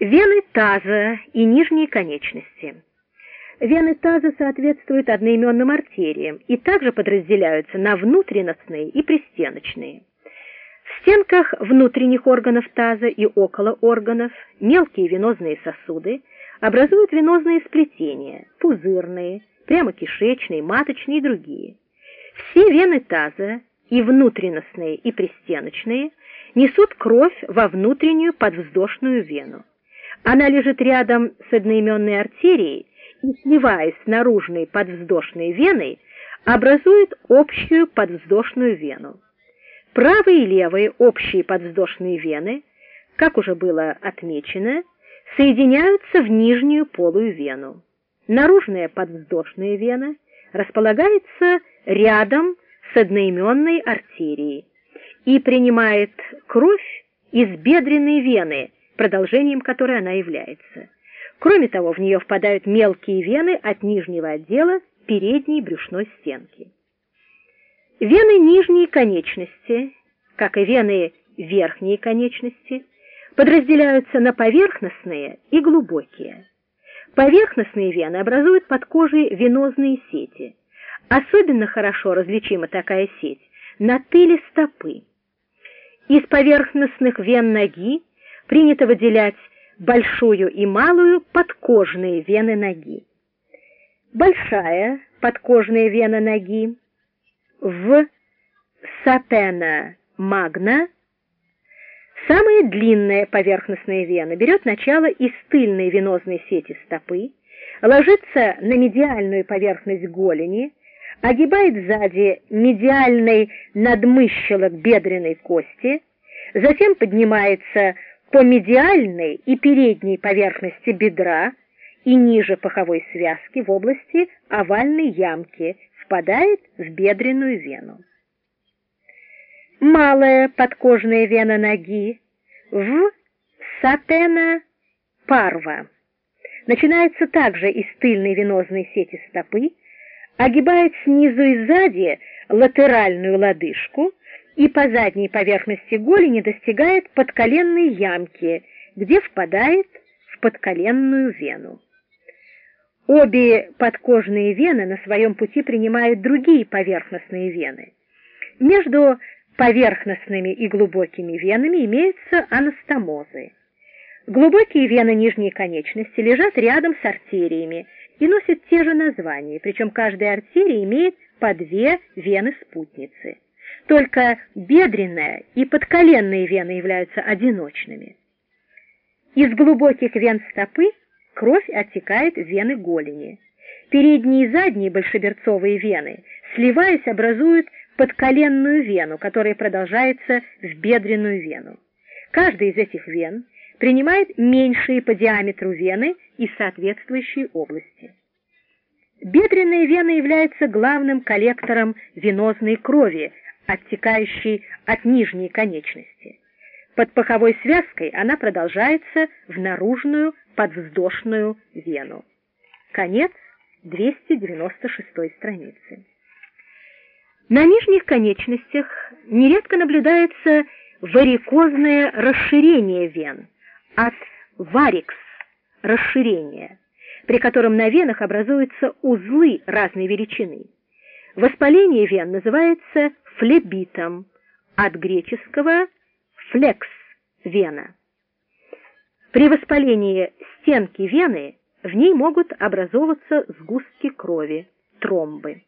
Вены таза и нижние конечности. Вены таза соответствуют одноименным артериям и также подразделяются на внутренностные и пристеночные. В стенках внутренних органов таза и около органов мелкие венозные сосуды образуют венозные сплетения, пузырные, прямокишечные, маточные и другие. Все вены таза, и внутренностные, и пристеночные, несут кровь во внутреннюю подвздошную вену. Она лежит рядом с одноименной артерией и, сливаясь с наружной подвздошной веной, образует общую подвздошную вену. Правые и левые общие подвздошные вены, как уже было отмечено, соединяются в нижнюю полую вену. Наружная подвздошная вена располагается рядом с одноименной артерией и принимает кровь из бедренной вены, продолжением которой она является. Кроме того, в нее впадают мелкие вены от нижнего отдела передней брюшной стенки. Вены нижней конечности, как и вены верхней конечности, подразделяются на поверхностные и глубокие. Поверхностные вены образуют под кожей венозные сети. Особенно хорошо различима такая сеть на тыле стопы. Из поверхностных вен ноги принято выделять большую и малую подкожные вены ноги. Большая подкожная вена ноги в сатена магна Самая длинная поверхностная вена берет начало из тыльной венозной сети стопы, ложится на медиальную поверхность голени, огибает сзади медиальный надмыщелок бедренной кости, затем поднимается по медиальной и передней поверхности бедра и ниже паховой связки в области овальной ямки, впадает в бедренную вену. Малая подкожная вена ноги в сатена парва начинается также из тыльной венозной сети стопы, огибает снизу и сзади латеральную лодыжку и по задней поверхности голени достигает подколенной ямки, где впадает в подколенную вену. Обе подкожные вены на своем пути принимают другие поверхностные вены. Между поверхностными и глубокими венами имеются анастомозы. Глубокие вены нижней конечности лежат рядом с артериями и носят те же названия, причем каждая артерия имеет по две вены-спутницы. Только бедренная и подколенные вены являются одиночными. Из глубоких вен стопы кровь оттекает в вены голени. Передние и задние большеберцовые вены, сливаясь, образуют подколенную вену, которая продолжается в бедренную вену. Каждая из этих вен принимает меньшие по диаметру вены из соответствующей области. Бедренная вена является главным коллектором венозной крови, оттекающей от нижней конечности. Под паховой связкой она продолжается в наружную подвздошную вену. Конец 296 страницы. На нижних конечностях нередко наблюдается варикозное расширение вен от варикс – расширение, при котором на венах образуются узлы разной величины. Воспаление вен называется флебитом, от греческого флекс – вена. При воспалении стенки вены в ней могут образовываться сгустки крови, тромбы.